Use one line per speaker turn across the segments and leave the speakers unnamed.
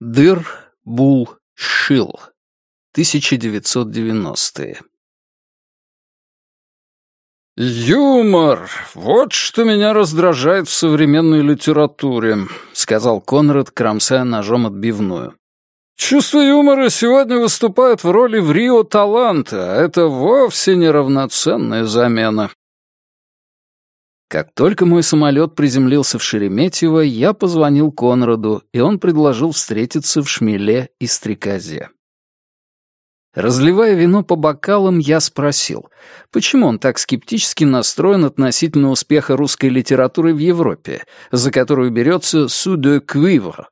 Дыр, Бул, Шил. 1990-е.
«Юмор! Вот что меня раздражает в современной литературе», — сказал Конрад, кромсая ножом отбивную. «Чувство юмора сегодня выступает в роли в Рио таланта, а это вовсе неравноценная замена».
Как только мой самолет приземлился в Шереметьево, я позвонил Конраду, и он предложил встретиться в Шмеле и Стрекозе. Разливая вино по бокалам, я спросил, почему он так скептически настроен относительно успеха русской литературы в Европе, за которую берется «су де квивр»,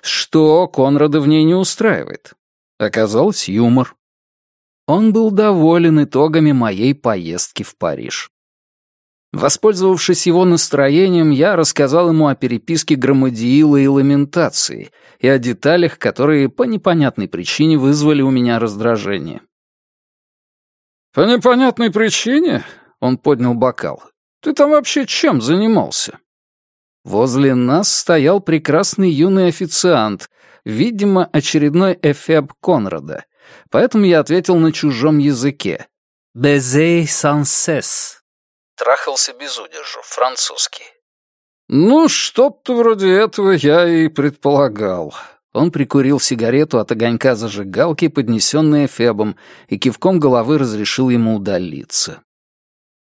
что Конрада в ней не устраивает. Оказалось, юмор. Он был доволен итогами моей поездки в Париж. Воспользовавшись его настроением, я рассказал ему о переписке громадиила и ламентации и о деталях, которые по непонятной причине вызвали у меня раздражение.
«По непонятной причине?» — он поднял бокал. «Ты там вообще чем занимался?»
Возле нас стоял прекрасный юный официант, видимо, очередной эфеб Конрада, поэтому я ответил на чужом языке. «Безей сансес»
Трахался без удержу, французский.
«Ну, что-то вроде этого я и предполагал».
Он прикурил сигарету от огонька зажигалки, поднесенной Фебом, и кивком головы разрешил ему удалиться.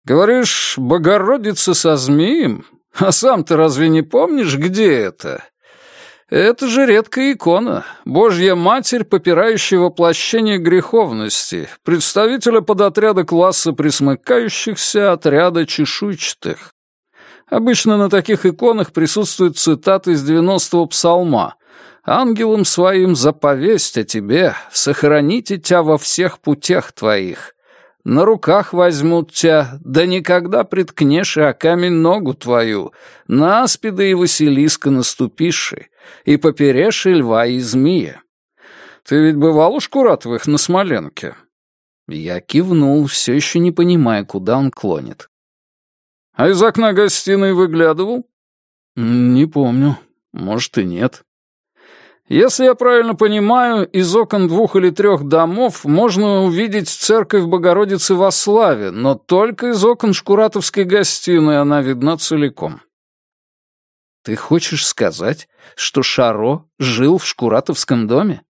«Говоришь, Богородица со змеем? А сам-то разве не помнишь, где это? Это же редкая икона, Божья Матерь, попирающая воплощение греховности, представителя подотряда класса присмыкающихся отряда чешуйчатых. Обычно на таких иконах присутствуют цитаты из 90-го псалма. «Ангелам своим заповесть о тебе, сохраните тебя во всех путях твоих, на руках возьмут тебя, да никогда приткнешь и о камень ногу твою, на аспида и Василиска наступиши, и поперешь и льва и змея. Ты ведь бывал у Шкуратовых на Смоленке?»
Я кивнул, все еще не понимая, куда он клонит.
«А из окна гостиной выглядывал?»
«Не помню. Может, и нет».
Если я правильно понимаю, из окон двух или трех домов можно увидеть церковь Богородицы во славе, но только из окон Шкуратовской гостиной она видна целиком.
Ты хочешь сказать, что Шаро жил в Шкуратовском доме?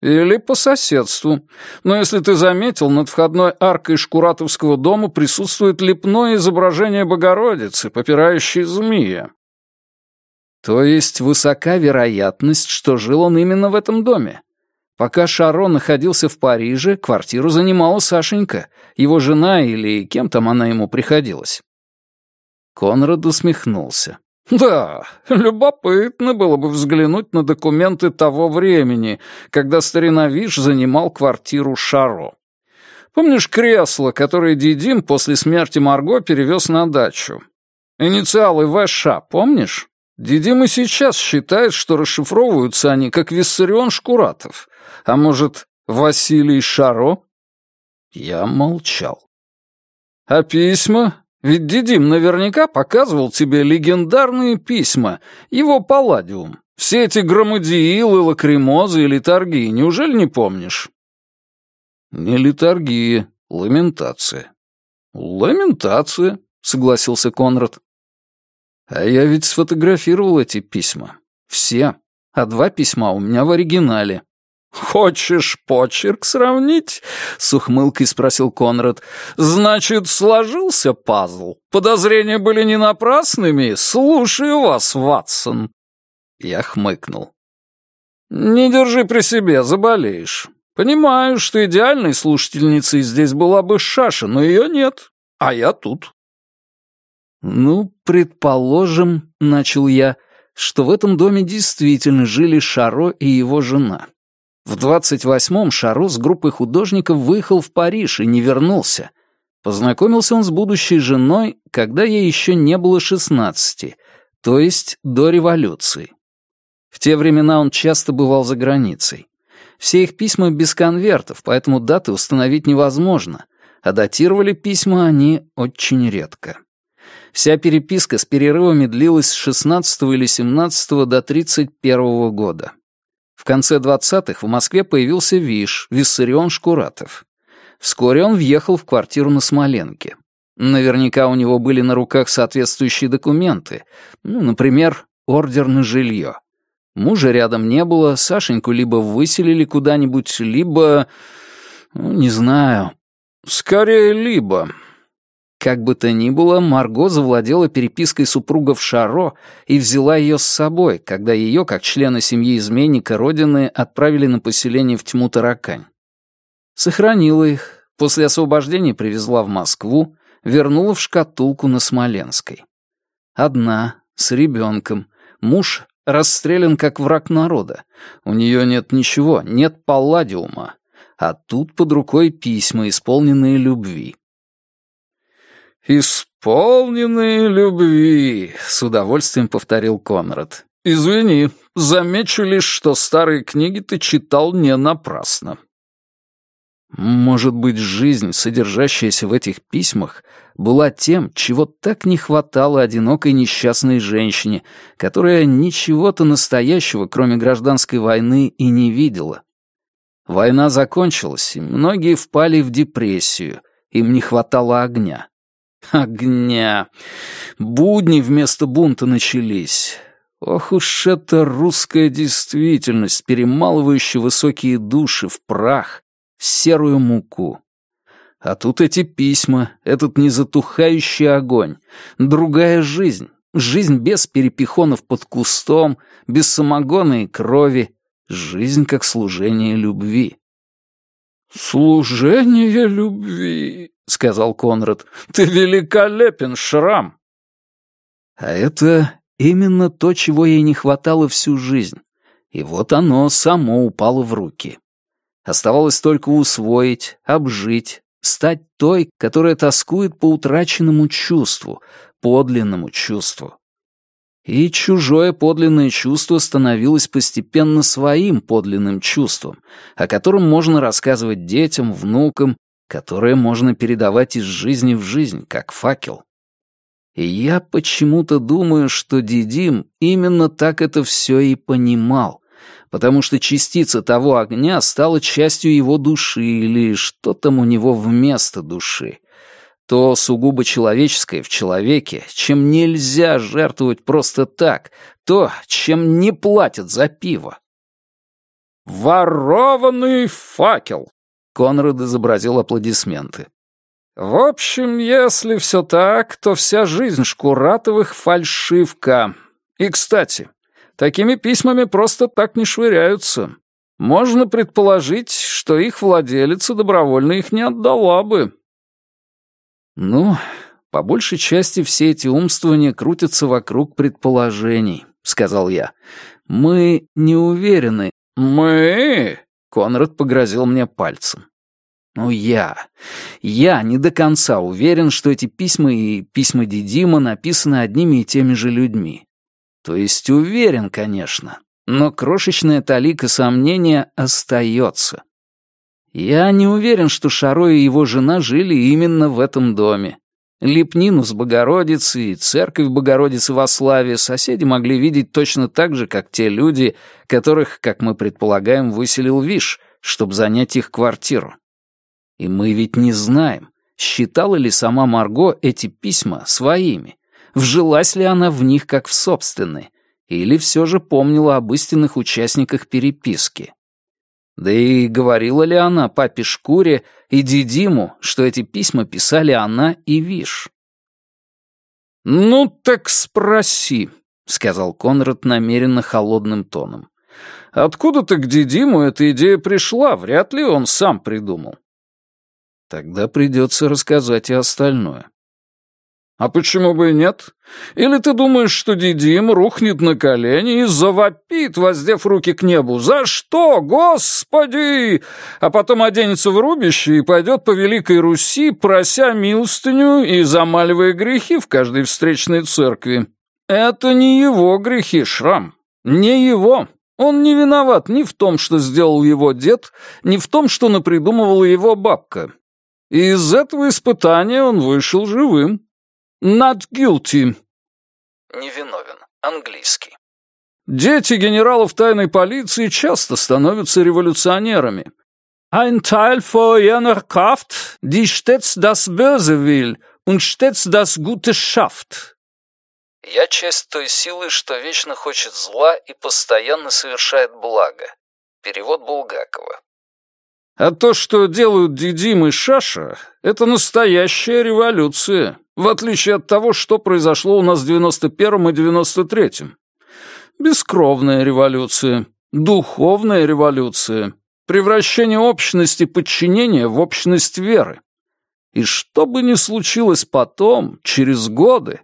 Или по соседству. Но если ты заметил, над входной аркой Шкуратовского дома присутствует лепное изображение Богородицы, попирающей змея.
То есть высока вероятность, что жил он именно в этом доме. Пока Шаро находился в Париже, квартиру занимала Сашенька, его жена или кем там она ему приходилась. Конрад усмехнулся.
«Да, любопытно было бы взглянуть на документы того времени, когда стариновиш занимал квартиру Шаро. Помнишь кресло, которое Дидим после смерти Марго перевез на дачу? Инициалы ВШ, помнишь?» Дидим и сейчас считает, что расшифровываются они как Виссарион Шкуратов. А может, Василий Шаро?
Я молчал.
А письма? Ведь Дидим наверняка показывал тебе легендарные письма, его палладиум. Все эти громадиилы, лакримозы и литургии, неужели не помнишь?
Не литургии, ламентация.
Ламентация, согласился Конрад.
А я ведь сфотографировал эти письма. Все. А два письма у меня в оригинале.
«Хочешь почерк сравнить?» — с ухмылкой спросил Конрад. «Значит, сложился пазл? Подозрения были не напрасными? Слушаю вас, Ватсон».
Я хмыкнул.
«Не держи при себе, заболеешь. Понимаю, что идеальной слушательницей здесь была бы Шаша, но ее нет, а я тут».
«Ну, предположим, — начал я, — что в этом доме действительно жили Шаро и его жена. В двадцать восьмом Шаро с группой художников выехал в Париж и не вернулся. Познакомился он с будущей женой, когда ей еще не было шестнадцати, то есть до революции. В те времена он часто бывал за границей. Все их письма без конвертов, поэтому даты установить невозможно, а датировали письма они очень редко. Вся переписка с перерывами длилась с 16 или 17 до 31 года. В конце 20-х в Москве появился Виш, Виссарион Шкуратов. Вскоре он въехал в квартиру на Смоленке. Наверняка у него были на руках соответствующие документы, ну, например, ордер на жилье. Мужа рядом не было, Сашеньку либо выселили куда-нибудь, либо... Ну, не знаю. Скорее, либо. Как бы то ни было, Марго завладела перепиской супругов Шаро и взяла ее с собой, когда ее, как члена семьи изменника Родины, отправили на поселение в тьму Таракань. Сохранила их, после освобождения привезла в Москву, вернула в шкатулку на Смоленской. Одна, с ребенком, муж расстрелян как враг народа. У нее нет ничего, нет палладиума. А тут под рукой письма, исполненные любви.
«Исполненные любви», — с удовольствием повторил Конрад. «Извини, замечу лишь, что старые книги ты читал не напрасно».
Может быть, жизнь, содержащаяся в этих письмах, была тем, чего так не хватало одинокой несчастной женщине, которая ничего-то настоящего, кроме гражданской войны, и не видела. Война закончилась, и многие впали в депрессию, им не хватало огня. Огня! Будни вместо бунта начались. Ох уж эта русская действительность, перемалывающая высокие души в прах, в серую муку. А тут эти письма, этот незатухающий огонь, другая жизнь, жизнь без перепихонов под кустом, без самогона и крови, жизнь как служение любви.
«Служение любви», — сказал Конрад. «Ты великолепен, Шрам!»
А это именно то, чего ей не хватало всю жизнь. И вот оно само упало в руки. Оставалось только усвоить, обжить, стать той, которая тоскует по утраченному чувству, подлинному чувству. И чужое подлинное чувство становилось постепенно своим подлинным чувством, о котором можно рассказывать детям, внукам, которое можно передавать из жизни в жизнь, как факел. И я почему-то думаю, что Дидим именно так это все и понимал, потому что частица того огня стала частью его души или что там у него вместо души. То сугубо человеческое в человеке, чем нельзя жертвовать просто так, то, чем не платят за пиво.
«Ворованный факел!»
— Конрад изобразил аплодисменты.
«В общем, если все так, то вся жизнь Шкуратовых — фальшивка. И, кстати, Такими письмами просто так не швыряются. Можно предположить, что их владелица добровольно их не отдала бы.
Ну, по большей части все эти умствования крутятся вокруг предположений, сказал я. Мы не уверены.
Мы?
Конрад погрозил мне пальцем. Ну, я. Я не до конца уверен, что эти письма и письма Дидима написаны одними и теми же людьми. То есть уверен, конечно, но крошечная талика сомнения остается. Я не уверен, что Шаро и его жена жили именно в этом доме. Лепнину с Богородицей и церковь Богородицы во славе соседи могли видеть точно так же, как те люди, которых, как мы предполагаем, выселил Виш, чтобы занять их квартиру. И мы ведь не знаем, считала ли сама Марго эти письма своими, вжилась ли она в них как в собственные, или все же помнила об истинных участниках переписки. Да и говорила ли она папе Шкуре и Дидиму, что эти письма писали она и Виш?
«Ну так спроси», — сказал Конрад намеренно холодным тоном. «Откуда-то к Дидиму эта идея пришла, вряд ли он сам придумал».
Тогда придется рассказать и остальное.
А почему бы и нет? Или ты думаешь, что Дидим рухнет на колени и завопит, воздев руки к небу? За что, Господи? А потом оденется в рубище и пойдет по Великой Руси, прося милостыню и замаливая грехи в каждой встречной церкви. Это не его грехи, Шрам. Не его. Он не виноват ни в том, что сделал его дед, ни в том, что напридумывала его бабка. И из этого испытания он вышел живым. Not guilty.
Невиновен. Английский.
Дети генералов тайной полиции часто становятся революционерами. Ein Teil von jener Kraft, die stets das Böse will und stets das Gute schafft.
Я часть той силы, что вечно хочет зла и постоянно совершает благо. Перевод Булгакова.
А то, что делают Дидим и Шаша, это настоящая революция, в отличие от того, что произошло у нас в 91-м и 93-м. Бескровная революция, духовная революция, превращение общности подчинения в общность веры. И что бы ни случилось потом, через годы,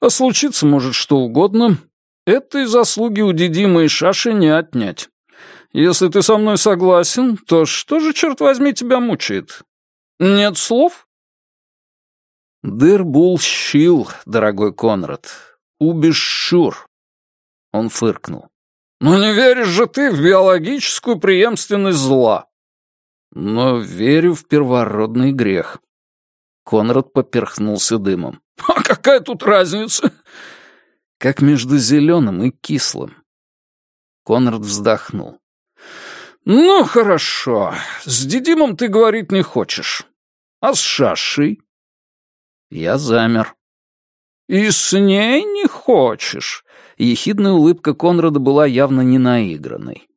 а случиться может что угодно, этой заслуги у Дидима и Шаши не отнять. Если ты со мной согласен, то что же, черт возьми, тебя мучает? Нет слов?
Дырбул щил, дорогой Конрад. Убешшур. Он фыркнул.
«Ну не веришь же ты в биологическую преемственность зла!»
«Но верю в первородный грех». Конрад поперхнулся дымом.
«А какая тут разница?»
«Как между зеленым и кислым». Конрад вздохнул.
«Ну, хорошо. С Дидимом ты говорить не хочешь. А с Шашей?»
Я замер.
«И с ней не хочешь?»
Ехидная улыбка Конрада была явно не наигранной.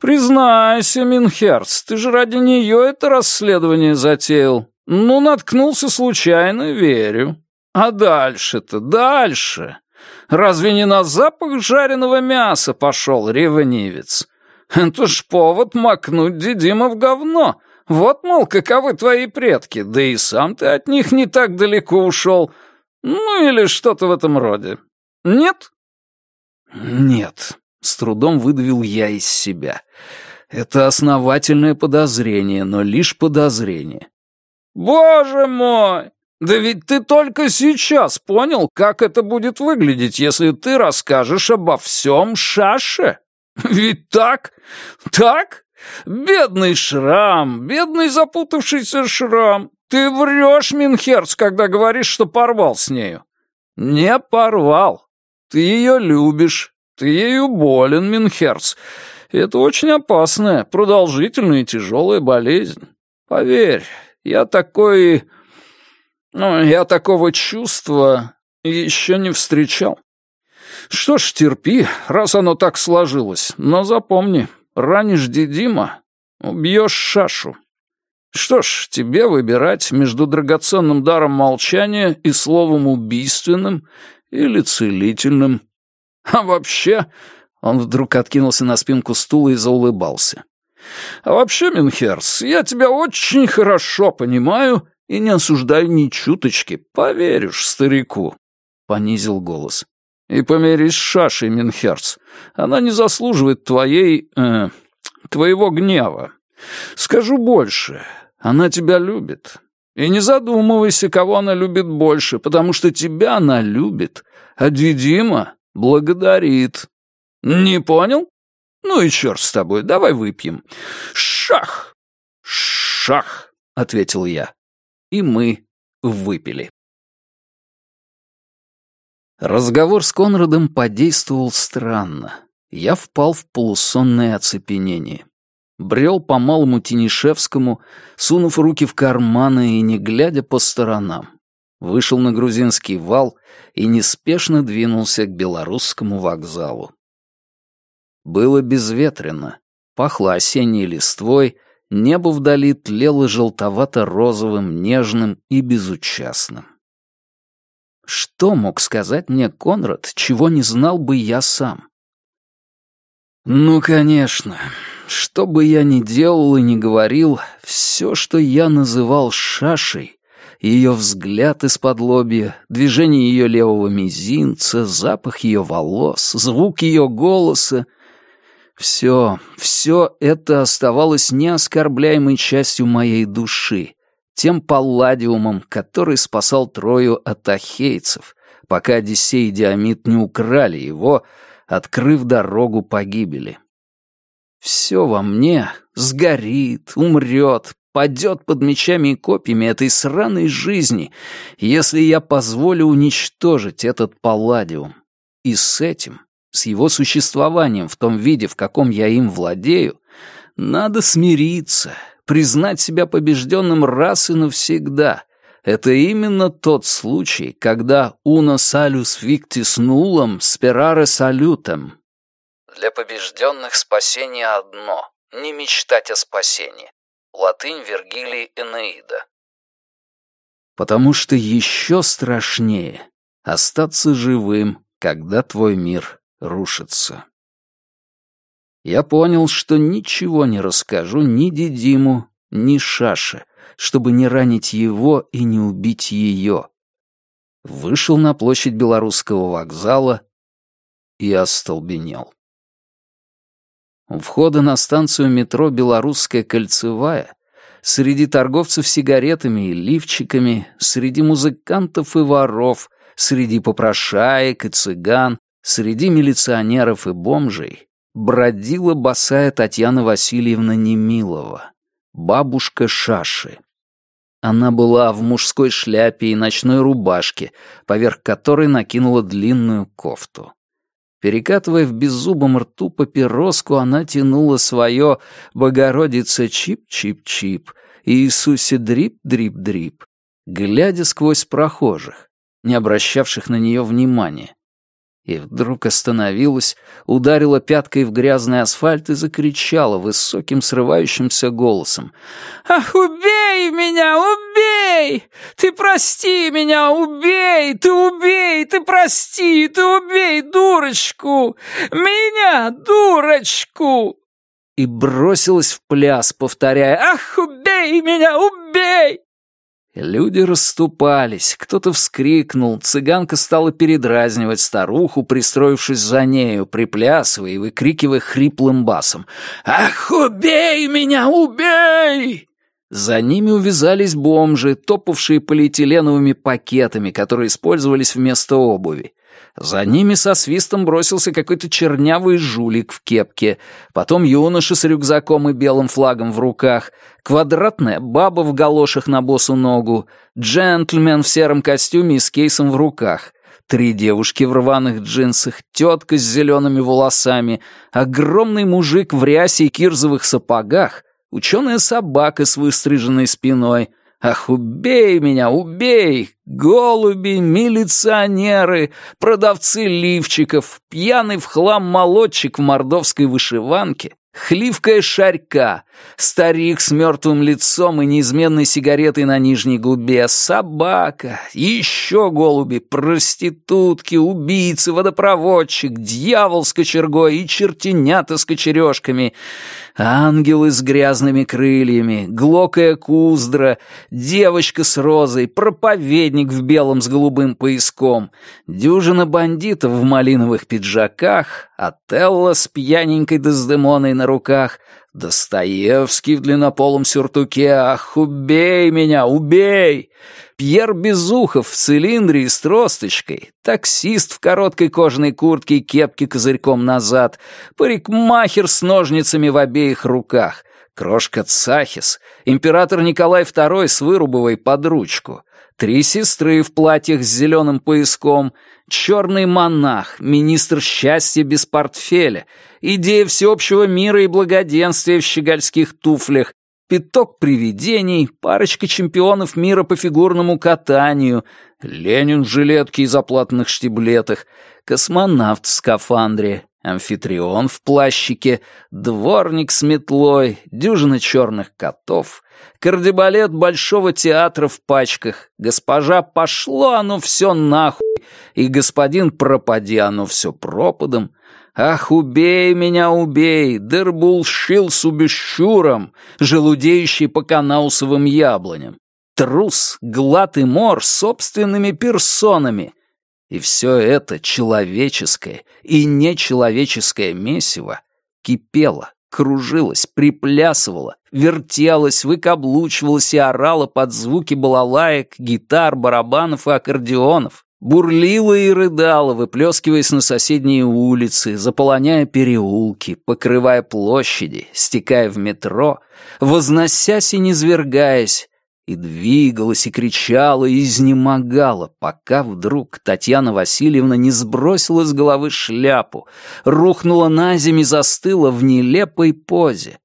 «Признайся, Минхерц, ты же ради нее это расследование затеял. Ну, наткнулся случайно, верю. А дальше-то, дальше. Разве не на запах жареного мяса пошел ревнивец? Это ж повод макнуть Дидима в говно. Вот, мол, каковы твои предки, да и сам ты от них не так далеко ушел. Ну, или что-то в этом роде. Нет?»
«Нет», — с трудом выдавил я из себя. «Это основательное подозрение, но лишь подозрение».
«Боже мой! Да ведь ты только сейчас понял, как это будет выглядеть, если ты расскажешь обо всем Шаше. Ведь так? Так? Бедный шрам, бедный запутавшийся шрам. Ты врешь, Минхерц, когда говоришь, что порвал с нею. Не порвал. Ты ее любишь, ты ею болен, Минхерц. Это очень опасная, продолжительная и тяжелая болезнь. Поверь, я такой... Ну, я такого чувства еще не встречал. Что ж, терпи, раз оно так сложилось, но запомни, ранишь Дидима, убьешь Шашу. Что ж, тебе выбирать между драгоценным даром молчания и словом убийственным или целительным. А вообще...» Он вдруг откинулся на спинку стула и заулыбался. «А вообще, Минхерс, я тебя очень хорошо понимаю и не осуждаю ни чуточки, поверишь старику», — понизил голос. «И помирись с Шашей, Минхерц. Она не заслуживает твоей... Э, твоего гнева. Скажу больше, она тебя любит. И не задумывайся, кого она любит больше, потому что тебя она любит, а Дидима благодарит. Не понял? Ну и черт с тобой, давай выпьем. Шах! Шах! — ответил я. И мы выпили.
Разговор с Конрадом подействовал странно. Я впал в полусонное оцепенение брел по Малому Тинишевскому, сунув руки в карманы и не глядя по сторонам. Вышел на грузинский вал и неспешно двинулся к белорусскому вокзалу. Было безветренно, пахло осенней листвой, небо вдали тлело желтовато-розовым, нежным и безучастным. Что мог сказать мне Конрад, чего не знал бы я сам? Ну, конечно, что бы я ни делал и ни говорил, все, что я называл шашей, ее взгляд из-под лобья, движение ее левого мизинца, запах ее волос, звук ее голоса — все, все это оставалось неоскорбляемой частью моей души, тем палладиумом, который спасал Трою от ахейцев, пока Одиссей и Диамид не украли его, открыв дорогу погибели. Все во мне сгорит, умрет, падет под мечами и копьями этой сраной жизни, если я позволю уничтожить этот палладиум. И с этим с его существованием в том виде, в каком я им владею, надо смириться, признать себя побежденным раз и навсегда. Это именно тот случай, когда «uno salus victis nullum sperare salutem».
Для побежденных спасение одно — не мечтать о спасении. Латынь Вергилий Энеида.
Потому что еще страшнее остаться живым, когда твой мир рушится. Я понял, что ничего не расскажу ни Дидиму, ни Шаше, чтобы не ранить его и не убить ее. Вышел на площадь Белорусского вокзала и остолбенел. У входа на станцию метро «Белорусская кольцевая» среди торговцев сигаретами и лифчиками, среди музыкантов и воров, среди попрошаек и цыган, среди милиционеров и бомжей бродила босая Татьяна Васильевна Немилова, бабушка Шаши. Она была в мужской шляпе и ночной рубашке, поверх которой накинула длинную кофту. Перекатывая в беззубом рту папироску, она тянула свое «Богородица чип-чип-чип» и «Иисусе дрип-дрип-дрип», глядя сквозь прохожих, не обращавших на нее внимания. И вдруг остановилась, ударила пяткой в грязный асфальт и закричала высоким срывающимся голосом.
«Ах, убей меня, убей! Ты прости меня, убей! Ты убей! Ты прости! Ты убей дурочку! Меня, дурочку!»
И бросилась в пляс, повторяя «Ах, убей меня, убей!» Люди расступались, кто-то вскрикнул, цыганка стала передразнивать старуху, пристроившись за нею, приплясывая и выкрикивая хриплым басом «Ах, убей меня, убей!» За ними увязались бомжи, топавшие полиэтиленовыми пакетами, которые использовались вместо обуви. За ними со свистом бросился какой-то чернявый жулик в кепке, потом юноша с рюкзаком и белым флагом в руках, квадратная баба в галошах на босу ногу, джентльмен в сером костюме и с кейсом в руках, три девушки в рваных джинсах, тетка с зелеными волосами, огромный мужик в рясе и кирзовых сапогах, ученая собака с выстриженной спиной — Ах, убей меня, убей! Голуби, милиционеры, продавцы лифчиков, пьяный в хлам молодчик в мордовской вышиванке, Хливкая шарька, старик с мертвым лицом и неизменной сигаретой на нижней губе, собака, еще голуби, проститутки, убийцы, водопроводчик, дьявол с кочергой и чертенята с кочережками, ангелы с грязными крыльями, глокая куздра, девочка с розой, проповедник в белом с голубым пояском, дюжина бандитов в малиновых пиджаках, Отелло с пьяненькой Дездемоной на руках, Достоевский в длиннополом сюртуке, ах, убей меня, убей! Пьер Безухов в цилиндре и с тросточкой, таксист в короткой кожаной куртке и кепке козырьком назад, парикмахер с ножницами в обеих руках, крошка Цахис, император Николай II с вырубовой под ручку, три сестры в платьях с зеленым пояском, черный монах, министр счастья без портфеля, идея всеобщего мира и благоденствия в щегольских туфлях, пяток привидений, парочка чемпионов мира по фигурному катанию, Ленин в жилетке и заплатанных штиблетах, космонавт в скафандре, амфитрион в плащике, дворник с метлой, дюжина черных котов, кардебалет Большого театра в пачках, госпожа «Пошло оно все нахуй!» и господин «Пропади оно все пропадом!» «Ах, убей меня, убей! Дербул шил убещуром, желудеющий по канаусовым яблоням! Трус, глад и мор собственными персонами!» И все это человеческое и нечеловеческое месиво кипело, кружилась, приплясывала, вертелась, выкаблучивалась и орала под звуки балалаек, гитар, барабанов и аккордеонов, бурлила и рыдала, выплескиваясь на соседние улицы, заполоняя переулки, покрывая площади, стекая в метро, возносясь и низвергаясь, и двигалась, и кричала, и изнемогала, пока вдруг Татьяна Васильевна не сбросила с головы шляпу, рухнула на землю и застыла в нелепой позе.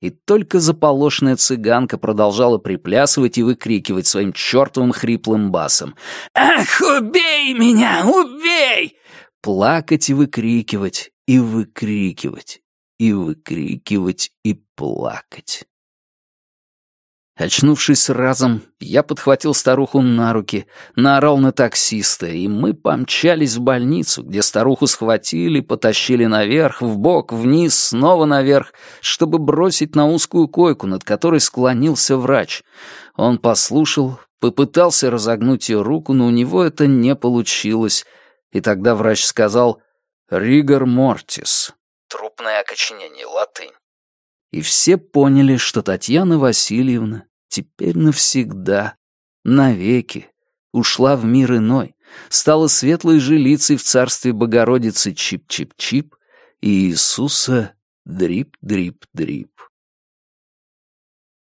И только заполошная цыганка продолжала приплясывать и выкрикивать своим чертовым хриплым басом. «Ах, убей меня, убей!» Плакать и выкрикивать, и выкрикивать, и выкрикивать, и плакать. Очнувшись разом, я подхватил старуху на руки, наорал на таксиста, и мы помчались в больницу, где старуху схватили, потащили наверх, в бок, вниз, снова наверх, чтобы бросить на узкую койку, над которой склонился врач. Он послушал, попытался разогнуть ее руку, но у него это не получилось, и тогда врач сказал «Ригор мортис».
Трупное окоченение, латынь
и все поняли, что Татьяна Васильевна теперь навсегда, навеки, ушла в мир иной, стала светлой жилицей в царстве Богородицы Чип-Чип-Чип и Иисуса Дрип-Дрип-Дрип.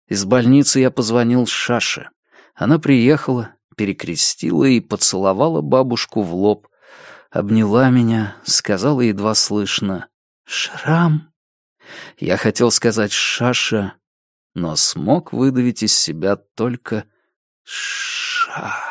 Из больницы я позвонил Шаше. Она приехала, перекрестила и поцеловала бабушку в лоб, обняла меня, сказала едва слышно «Шрам». Я хотел сказать «Шаша», но смог выдавить из себя только «Ша».